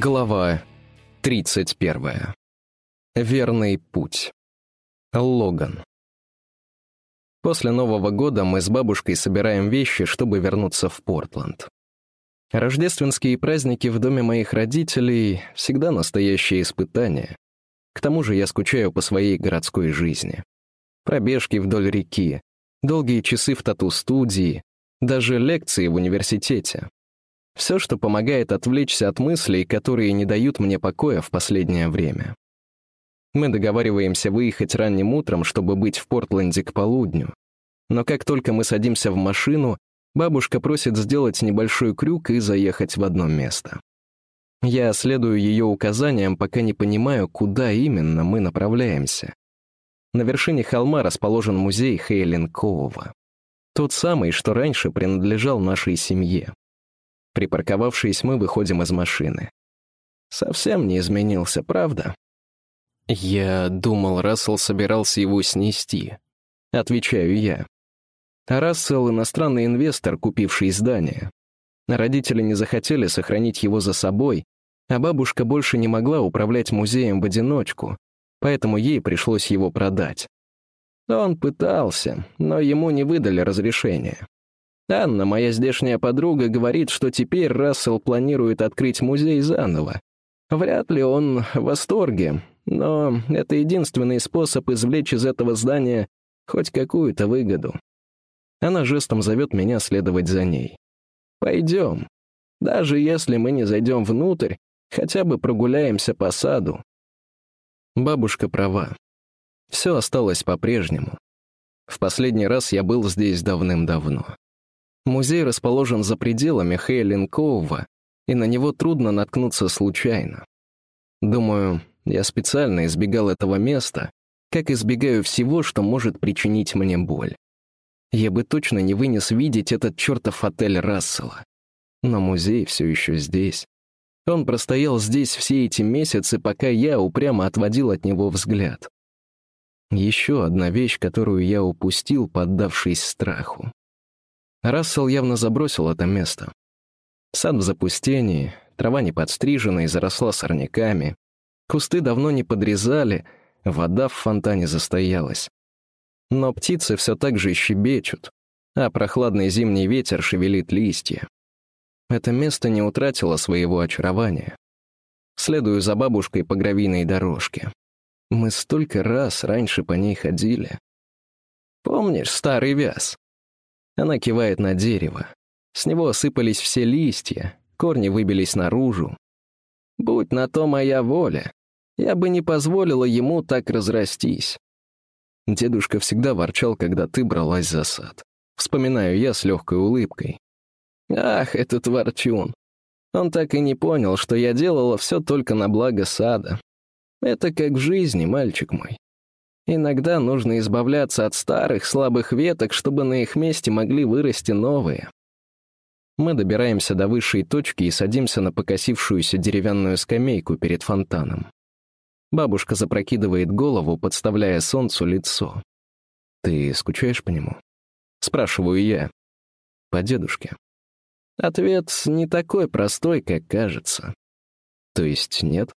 Глава 31. Верный путь. Логан. После Нового года мы с бабушкой собираем вещи, чтобы вернуться в Портленд. Рождественские праздники в доме моих родителей — всегда настоящее испытание. К тому же я скучаю по своей городской жизни. Пробежки вдоль реки, долгие часы в тату-студии, даже лекции в университете. Все, что помогает отвлечься от мыслей, которые не дают мне покоя в последнее время. Мы договариваемся выехать ранним утром, чтобы быть в Портленде к полудню. Но как только мы садимся в машину, бабушка просит сделать небольшой крюк и заехать в одно место. Я следую ее указаниям, пока не понимаю, куда именно мы направляемся. На вершине холма расположен музей Хейлин Коува. Тот самый, что раньше принадлежал нашей семье. Припарковавшись, мы выходим из машины. Совсем не изменился, правда? Я думал, Рассел собирался его снести. Отвечаю я. А Рассел — иностранный инвестор, купивший здание. Родители не захотели сохранить его за собой, а бабушка больше не могла управлять музеем в одиночку, поэтому ей пришлось его продать. Он пытался, но ему не выдали разрешения. Анна, моя здешняя подруга, говорит, что теперь Рассел планирует открыть музей заново. Вряд ли он в восторге, но это единственный способ извлечь из этого здания хоть какую-то выгоду. Она жестом зовет меня следовать за ней. «Пойдем. Даже если мы не зайдем внутрь, хотя бы прогуляемся по саду». Бабушка права. Все осталось по-прежнему. В последний раз я был здесь давным-давно. Музей расположен за пределами Хейлинкоува, и на него трудно наткнуться случайно. Думаю, я специально избегал этого места, как избегаю всего, что может причинить мне боль. Я бы точно не вынес видеть этот чертов отель Рассела. Но музей все еще здесь. Он простоял здесь все эти месяцы, пока я упрямо отводил от него взгляд. Еще одна вещь, которую я упустил, поддавшись страху. Рассел явно забросил это место. Сад в запустении, трава не подстрижена и заросла сорняками. Кусты давно не подрезали, вода в фонтане застоялась. Но птицы все так же щебечут, а прохладный зимний ветер шевелит листья. Это место не утратило своего очарования. Следую за бабушкой по гравийной дорожке. Мы столько раз раньше по ней ходили. Помнишь старый вяз? Она кивает на дерево. С него осыпались все листья, корни выбились наружу. Будь на то моя воля, я бы не позволила ему так разрастись. Дедушка всегда ворчал, когда ты бралась за сад. Вспоминаю я с легкой улыбкой. Ах, этот ворчун. Он так и не понял, что я делала все только на благо сада. Это как в жизни, мальчик мой. Иногда нужно избавляться от старых, слабых веток, чтобы на их месте могли вырасти новые. Мы добираемся до высшей точки и садимся на покосившуюся деревянную скамейку перед фонтаном. Бабушка запрокидывает голову, подставляя солнцу лицо. «Ты скучаешь по нему?» Спрашиваю я. По дедушке. Ответ не такой простой, как кажется. То есть нет?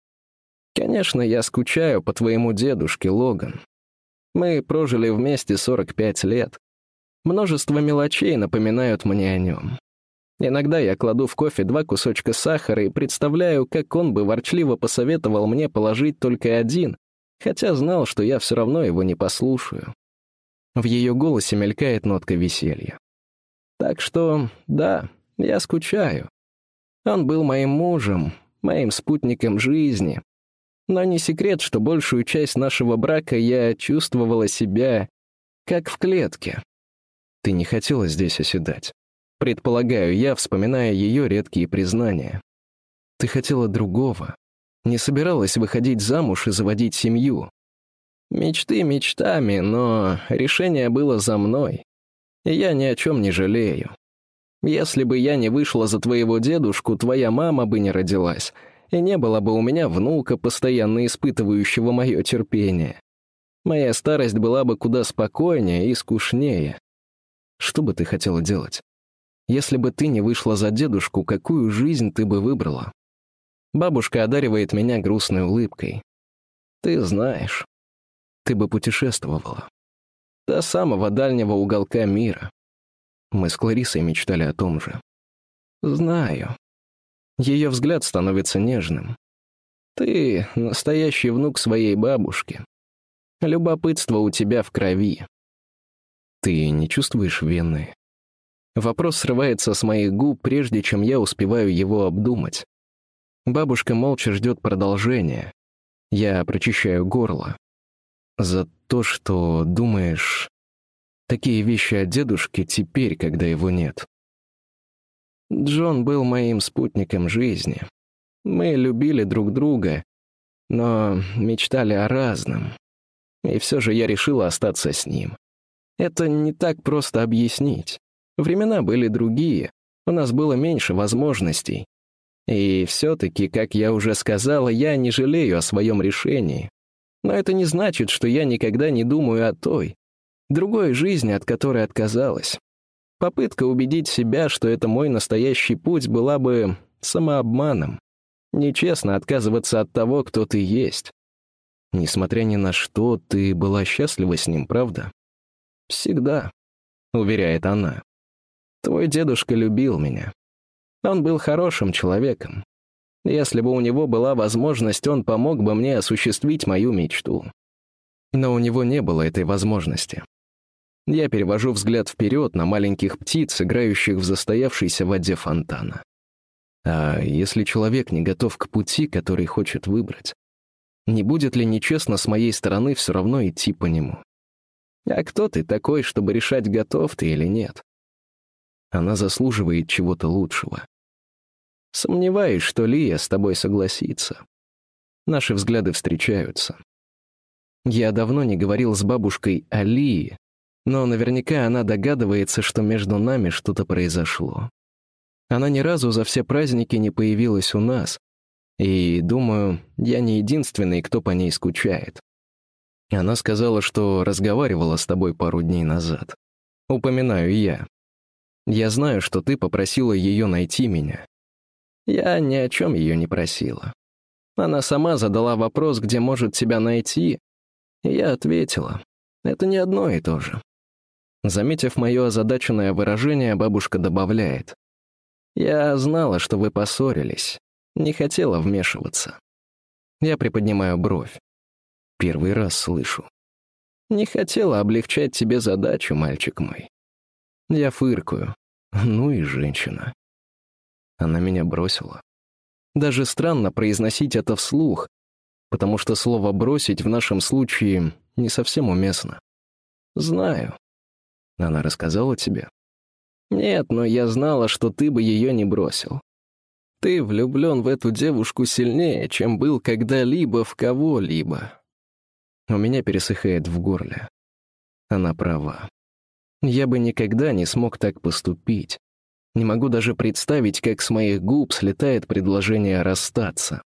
Конечно, я скучаю по твоему дедушке, Логан. Мы прожили вместе 45 лет. Множество мелочей напоминают мне о нем. Иногда я кладу в кофе два кусочка сахара и представляю, как он бы ворчливо посоветовал мне положить только один, хотя знал, что я все равно его не послушаю. В ее голосе мелькает нотка веселья. Так что, да, я скучаю. Он был моим мужем, моим спутником жизни, но не секрет, что большую часть нашего брака я чувствовала себя как в клетке. Ты не хотела здесь оседать. Предполагаю я, вспоминая ее редкие признания. Ты хотела другого. Не собиралась выходить замуж и заводить семью. Мечты мечтами, но решение было за мной. И я ни о чем не жалею. Если бы я не вышла за твоего дедушку, твоя мама бы не родилась — и не было бы у меня внука, постоянно испытывающего мое терпение. Моя старость была бы куда спокойнее и скучнее. Что бы ты хотела делать? Если бы ты не вышла за дедушку, какую жизнь ты бы выбрала? Бабушка одаривает меня грустной улыбкой. Ты знаешь, ты бы путешествовала. До самого дальнего уголка мира. Мы с Кларисой мечтали о том же. Знаю. Ее взгляд становится нежным. Ты — настоящий внук своей бабушки. Любопытство у тебя в крови. Ты не чувствуешь вины? Вопрос срывается с моих губ, прежде чем я успеваю его обдумать. Бабушка молча ждет продолжения. Я прочищаю горло. За то, что думаешь такие вещи о дедушке теперь, когда его нет. Джон был моим спутником жизни. Мы любили друг друга, но мечтали о разном. И все же я решила остаться с ним. Это не так просто объяснить. Времена были другие, у нас было меньше возможностей. И все-таки, как я уже сказала, я не жалею о своем решении. Но это не значит, что я никогда не думаю о той, другой жизни, от которой отказалась. Попытка убедить себя, что это мой настоящий путь, была бы самообманом. Нечестно отказываться от того, кто ты есть. Несмотря ни на что, ты была счастлива с ним, правда? Всегда, уверяет она. Твой дедушка любил меня. Он был хорошим человеком. Если бы у него была возможность, он помог бы мне осуществить мою мечту. Но у него не было этой возможности. Я перевожу взгляд вперед на маленьких птиц, играющих в застоявшейся воде фонтана. А если человек не готов к пути, который хочет выбрать? Не будет ли нечестно с моей стороны все равно идти по нему? А кто ты такой, чтобы решать, готов ты или нет? Она заслуживает чего-то лучшего. Сомневаюсь, что Лия с тобой согласится. Наши взгляды встречаются. Я давно не говорил с бабушкой о Лии, но наверняка она догадывается, что между нами что-то произошло. Она ни разу за все праздники не появилась у нас, и, думаю, я не единственный, кто по ней скучает. Она сказала, что разговаривала с тобой пару дней назад. Упоминаю я. Я знаю, что ты попросила ее найти меня. Я ни о чем ее не просила. Она сама задала вопрос, где может тебя найти, и я ответила. Это не одно и то же. Заметив мое озадаченное выражение, бабушка добавляет. «Я знала, что вы поссорились. Не хотела вмешиваться». Я приподнимаю бровь. Первый раз слышу. «Не хотела облегчать тебе задачу, мальчик мой». Я фыркаю. Ну и женщина. Она меня бросила. Даже странно произносить это вслух, потому что слово «бросить» в нашем случае не совсем уместно. Знаю. Она рассказала тебе? Нет, но я знала, что ты бы ее не бросил. Ты влюблен в эту девушку сильнее, чем был когда-либо в кого-либо. У меня пересыхает в горле. Она права. Я бы никогда не смог так поступить. Не могу даже представить, как с моих губ слетает предложение расстаться.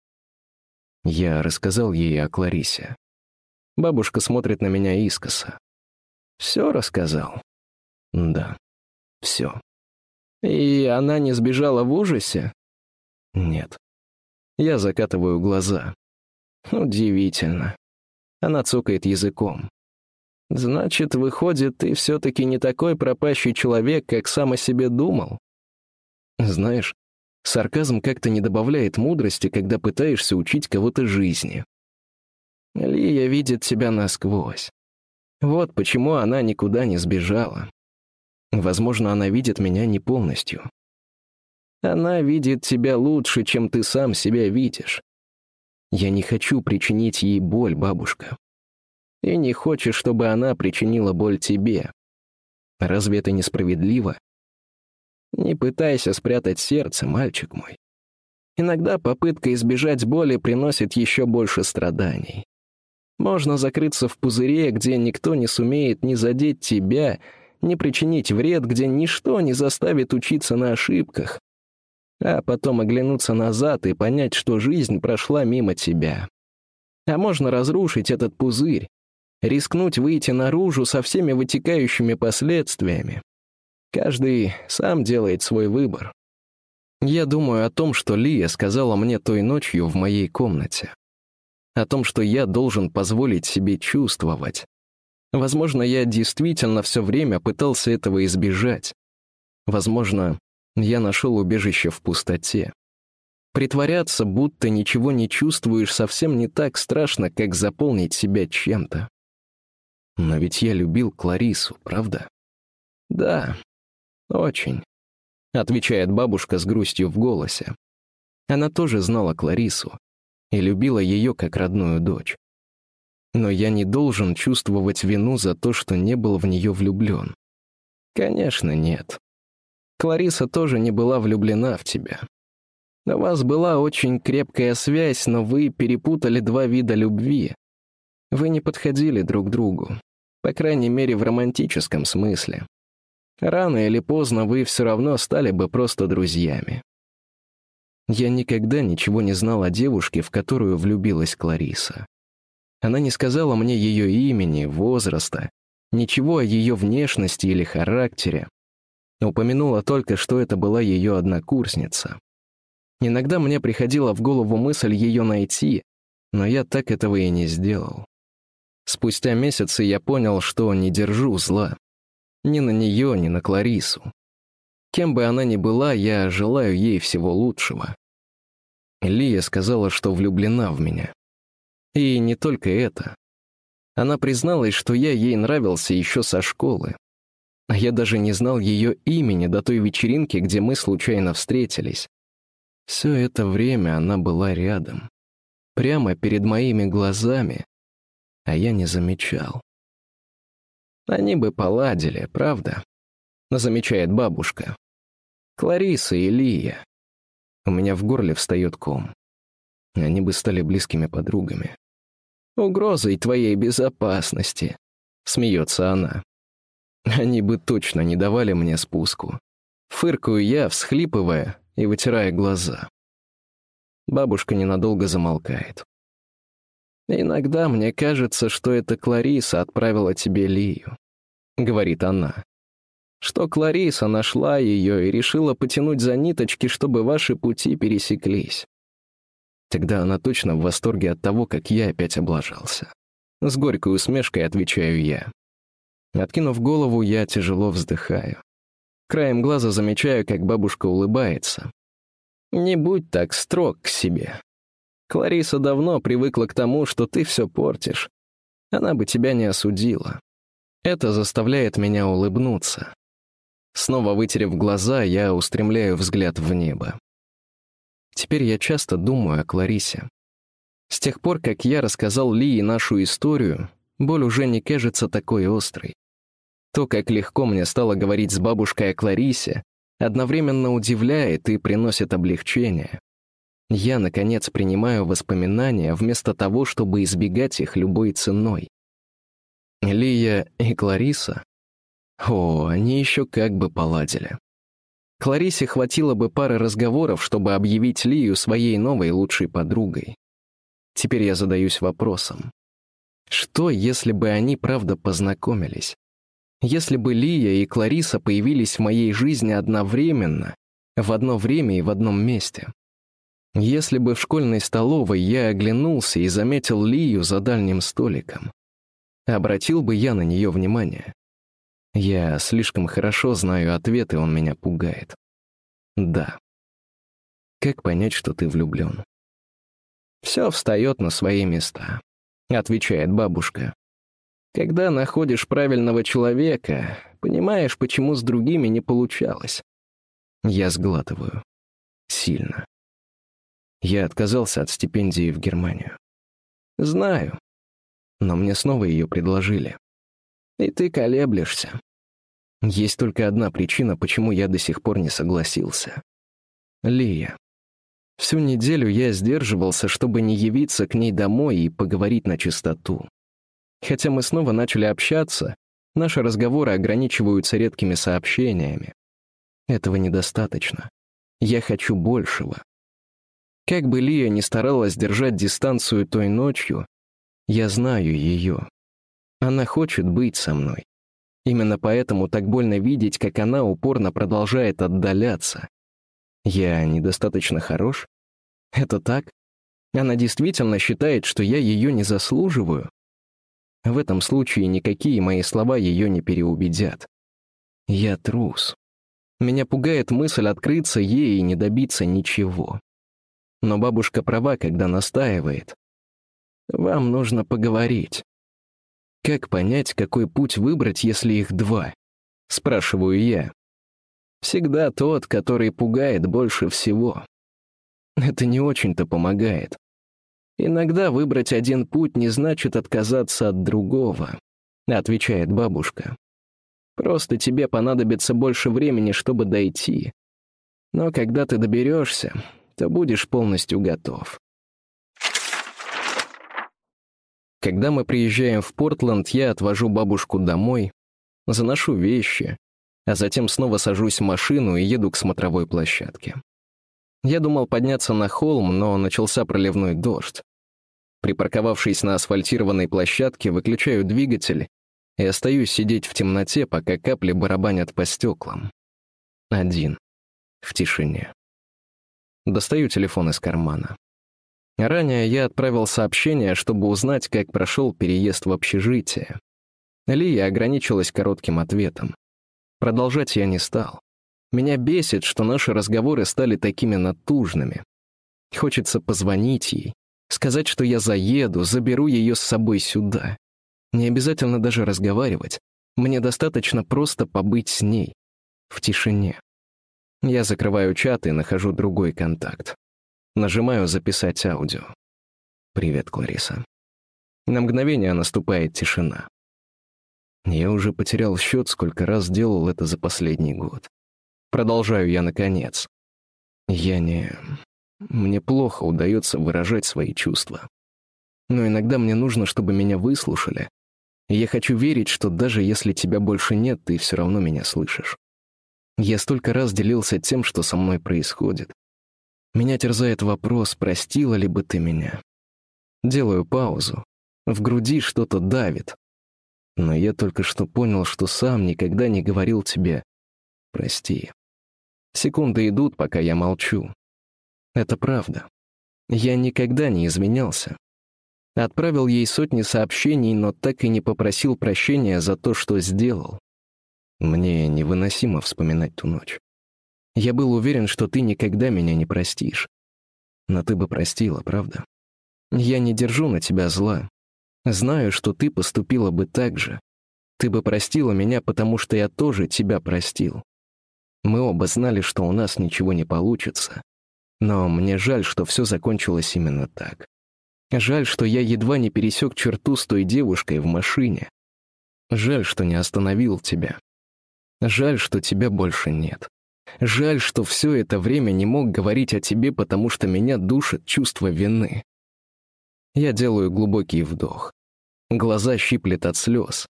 Я рассказал ей о Кларисе. Бабушка смотрит на меня искоса. «Все рассказал?» Да, все. И она не сбежала в ужасе? Нет. Я закатываю глаза. Удивительно. Она цокает языком. Значит, выходит, ты все-таки не такой пропащий человек, как сам о себе думал? Знаешь, сарказм как-то не добавляет мудрости, когда пытаешься учить кого-то жизни. Лия видит тебя насквозь. Вот почему она никуда не сбежала. Возможно, она видит меня не полностью. Она видит тебя лучше, чем ты сам себя видишь. Я не хочу причинить ей боль, бабушка. И не хочешь, чтобы она причинила боль тебе. Разве это несправедливо? Не пытайся спрятать сердце, мальчик мой. Иногда попытка избежать боли приносит еще больше страданий. Можно закрыться в пузыре, где никто не сумеет ни задеть тебя, не причинить вред, где ничто не заставит учиться на ошибках, а потом оглянуться назад и понять, что жизнь прошла мимо тебя. А можно разрушить этот пузырь, рискнуть выйти наружу со всеми вытекающими последствиями. Каждый сам делает свой выбор. Я думаю о том, что Лия сказала мне той ночью в моей комнате. О том, что я должен позволить себе чувствовать. Возможно, я действительно все время пытался этого избежать. Возможно, я нашел убежище в пустоте. Притворяться, будто ничего не чувствуешь, совсем не так страшно, как заполнить себя чем-то. Но ведь я любил Кларису, правда? Да, очень. — отвечает бабушка с грустью в голосе. Она тоже знала Кларису и любила ее как родную дочь. Но я не должен чувствовать вину за то, что не был в нее влюблен. Конечно, нет. Клариса тоже не была влюблена в тебя. У вас была очень крепкая связь, но вы перепутали два вида любви. Вы не подходили друг другу, по крайней мере, в романтическом смысле. Рано или поздно вы все равно стали бы просто друзьями. Я никогда ничего не знал о девушке, в которую влюбилась Клариса. Она не сказала мне ее имени, возраста, ничего о ее внешности или характере. Упомянула только, что это была ее однокурсница. Иногда мне приходила в голову мысль ее найти, но я так этого и не сделал. Спустя месяцы я понял, что не держу зла. Ни на нее, ни на Кларису. Кем бы она ни была, я желаю ей всего лучшего. Лия сказала, что влюблена в меня. И не только это. Она призналась, что я ей нравился еще со школы. А я даже не знал ее имени до той вечеринки, где мы случайно встретились. Все это время она была рядом. Прямо перед моими глазами, а я не замечал. Они бы поладили, правда? Замечает бабушка. Клариса и Лия. У меня в горле встает ком. Они бы стали близкими подругами. Угрозой твоей безопасности, смеется она. Они бы точно не давали мне спуску. Фыркаю я, всхлипывая и вытирая глаза. Бабушка ненадолго замолкает. «Иногда мне кажется, что это Клариса отправила тебе Лию», — говорит она. «Что Клариса нашла ее и решила потянуть за ниточки, чтобы ваши пути пересеклись». Тогда она точно в восторге от того, как я опять облажался. С горькой усмешкой отвечаю я. Откинув голову, я тяжело вздыхаю. Краем глаза замечаю, как бабушка улыбается. «Не будь так строг к себе», Клариса давно привыкла к тому, что ты все портишь. Она бы тебя не осудила. Это заставляет меня улыбнуться. Снова вытерев глаза, я устремляю взгляд в небо. Теперь я часто думаю о Кларисе. С тех пор, как я рассказал Лии нашу историю, боль уже не кажется такой острой. То, как легко мне стало говорить с бабушкой о Кларисе, одновременно удивляет и приносит облегчение. Я, наконец, принимаю воспоминания вместо того, чтобы избегать их любой ценой. Лия и Клариса? О, они еще как бы поладили. Кларисе хватило бы пары разговоров, чтобы объявить Лию своей новой лучшей подругой. Теперь я задаюсь вопросом. Что, если бы они правда познакомились? Если бы Лия и Клариса появились в моей жизни одновременно, в одно время и в одном месте? Если бы в школьной столовой я оглянулся и заметил Лию за дальним столиком, обратил бы я на нее внимание. Я слишком хорошо знаю ответ, и он меня пугает. Да. Как понять, что ты влюблен? Все встает на свои места, отвечает бабушка. Когда находишь правильного человека, понимаешь, почему с другими не получалось. Я сглатываю. Сильно. Я отказался от стипендии в Германию. Знаю. Но мне снова ее предложили. И ты колеблешься. Есть только одна причина, почему я до сих пор не согласился. Лия. Всю неделю я сдерживался, чтобы не явиться к ней домой и поговорить на чистоту. Хотя мы снова начали общаться, наши разговоры ограничиваются редкими сообщениями. Этого недостаточно. Я хочу большего. Как бы Лия ни старалась держать дистанцию той ночью, я знаю ее. Она хочет быть со мной. Именно поэтому так больно видеть, как она упорно продолжает отдаляться. Я недостаточно хорош? Это так? Она действительно считает, что я ее не заслуживаю? В этом случае никакие мои слова ее не переубедят. Я трус. Меня пугает мысль открыться ей и не добиться ничего. Но бабушка права, когда настаивает. Вам нужно поговорить. Как понять, какой путь выбрать, если их два? Спрашиваю я. Всегда тот, который пугает больше всего. Это не очень-то помогает. Иногда выбрать один путь не значит отказаться от другого, отвечает бабушка. Просто тебе понадобится больше времени, чтобы дойти. Но когда ты доберешься, то будешь полностью готов. Когда мы приезжаем в Портленд, я отвожу бабушку домой, заношу вещи, а затем снова сажусь в машину и еду к смотровой площадке. Я думал подняться на холм, но начался проливной дождь. Припарковавшись на асфальтированной площадке, выключаю двигатель и остаюсь сидеть в темноте, пока капли барабанят по стеклам. Один. В тишине. Достаю телефон из кармана. Ранее я отправил сообщение, чтобы узнать, как прошел переезд в общежитие. Лия ограничилась коротким ответом. Продолжать я не стал. Меня бесит, что наши разговоры стали такими натужными. Хочется позвонить ей, сказать, что я заеду, заберу ее с собой сюда. Не обязательно даже разговаривать. Мне достаточно просто побыть с ней. В тишине. Я закрываю чат и нахожу другой контакт. Нажимаю «Записать аудио». «Привет, Клариса». На мгновение наступает тишина. Я уже потерял счет, сколько раз делал это за последний год. Продолжаю я наконец. Я не... Мне плохо удается выражать свои чувства. Но иногда мне нужно, чтобы меня выслушали. Я хочу верить, что даже если тебя больше нет, ты все равно меня слышишь. Я столько раз делился тем, что со мной происходит. Меня терзает вопрос, простила ли бы ты меня. Делаю паузу. В груди что-то давит. Но я только что понял, что сам никогда не говорил тебе «прости». Секунды идут, пока я молчу. Это правда. Я никогда не изменялся. Отправил ей сотни сообщений, но так и не попросил прощения за то, что сделал. Мне невыносимо вспоминать ту ночь. Я был уверен, что ты никогда меня не простишь. Но ты бы простила, правда? Я не держу на тебя зла. Знаю, что ты поступила бы так же. Ты бы простила меня, потому что я тоже тебя простил. Мы оба знали, что у нас ничего не получится. Но мне жаль, что все закончилось именно так. Жаль, что я едва не пересек черту с той девушкой в машине. Жаль, что не остановил тебя. Жаль, что тебя больше нет. Жаль, что все это время не мог говорить о тебе, потому что меня душит чувство вины. Я делаю глубокий вдох. Глаза щиплет от слез.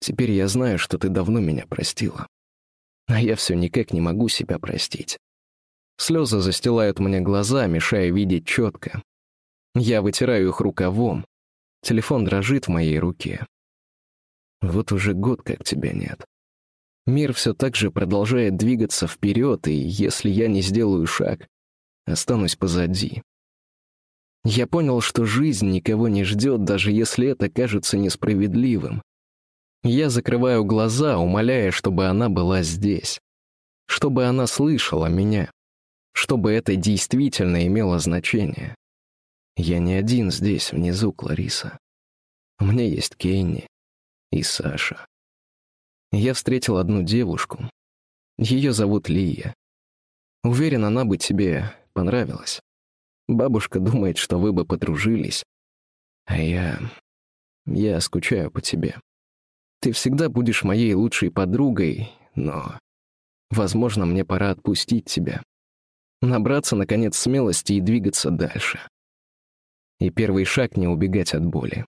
Теперь я знаю, что ты давно меня простила. А я все никак не могу себя простить. Слезы застилают мне глаза, мешая видеть четко. Я вытираю их рукавом. Телефон дрожит в моей руке. Вот уже год как тебя нет. Мир все так же продолжает двигаться вперед, и если я не сделаю шаг, останусь позади. Я понял, что жизнь никого не ждет, даже если это кажется несправедливым. Я закрываю глаза, умоляя, чтобы она была здесь. Чтобы она слышала меня. Чтобы это действительно имело значение. Я не один здесь, внизу, Клариса. У меня есть Кенни и Саша. Я встретил одну девушку. Ее зовут Лия. Уверен, она бы тебе понравилась. Бабушка думает, что вы бы подружились. А я... я скучаю по тебе. Ты всегда будешь моей лучшей подругой, но... Возможно, мне пора отпустить тебя. Набраться, наконец, смелости и двигаться дальше. И первый шаг — не убегать от боли.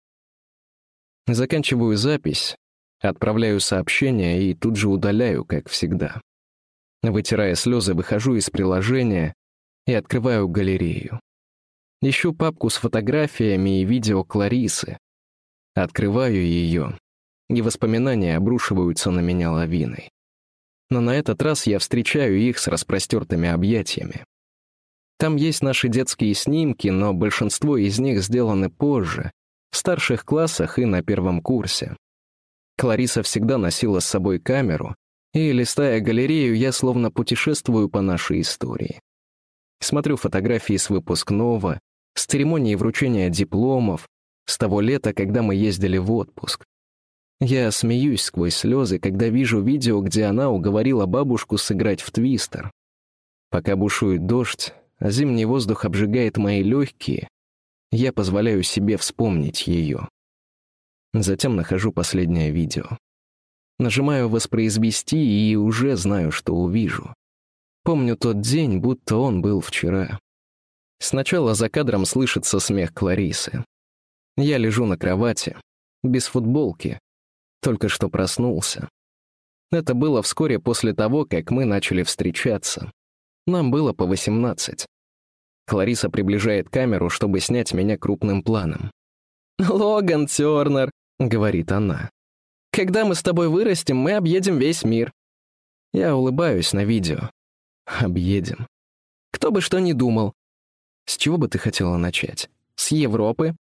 Заканчиваю запись, отправляю сообщение и тут же удаляю, как всегда. Вытирая слезы, выхожу из приложения и открываю галерею. Ищу папку с фотографиями и видео Кларисы. Открываю ее и воспоминания обрушиваются на меня лавиной. но на этот раз я встречаю их с распростертыми объятиями. Там есть наши детские снимки, но большинство из них сделаны позже, в старших классах и на первом курсе. Клариса всегда носила с собой камеру, и, листая галерею, я словно путешествую по нашей истории. Смотрю фотографии с выпускного, с церемонии вручения дипломов, с того лета, когда мы ездили в отпуск. Я смеюсь сквозь слезы, когда вижу видео, где она уговорила бабушку сыграть в твистер. Пока бушует дождь, а зимний воздух обжигает мои легкие, я позволяю себе вспомнить ее. Затем нахожу последнее видео. Нажимаю «Воспроизвести» и уже знаю, что увижу. Помню тот день, будто он был вчера. Сначала за кадром слышится смех Кларисы. Я лежу на кровати, без футболки, только что проснулся. Это было вскоре после того, как мы начали встречаться. Нам было по 18. Клариса приближает камеру, чтобы снять меня крупным планом. «Логан Тёрнер», — говорит она. «Когда мы с тобой вырастем, мы объедем весь мир». Я улыбаюсь на видео. Объедем. Кто бы что ни думал. С чего бы ты хотела начать? С Европы?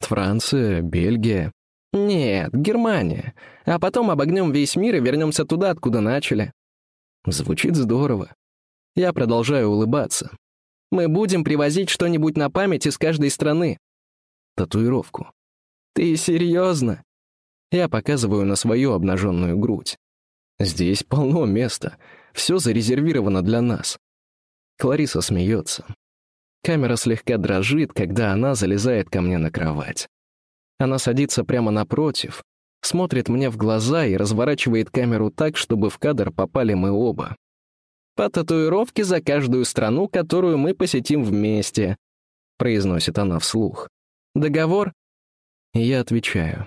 Франция, Бельгия? Нет, Германия. А потом обогнем весь мир и вернемся туда, откуда начали. Звучит здорово. Я продолжаю улыбаться. Мы будем привозить что-нибудь на память из каждой страны. Татуировку. Ты серьезно? Я показываю на свою обнаженную грудь. Здесь полно места. Все зарезервировано для нас. Клариса смеется. Камера слегка дрожит, когда она залезает ко мне на кровать. Она садится прямо напротив, смотрит мне в глаза и разворачивает камеру так, чтобы в кадр попали мы оба. «По татуировке за каждую страну, которую мы посетим вместе», — произносит она вслух. «Договор?» И я отвечаю.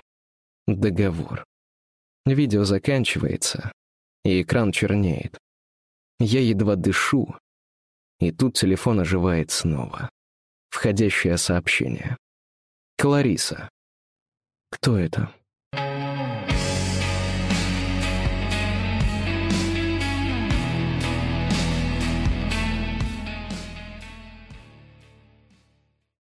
«Договор». Видео заканчивается, и экран чернеет. Я едва дышу, и тут телефон оживает снова. Входящее сообщение. Клариса. Кто это?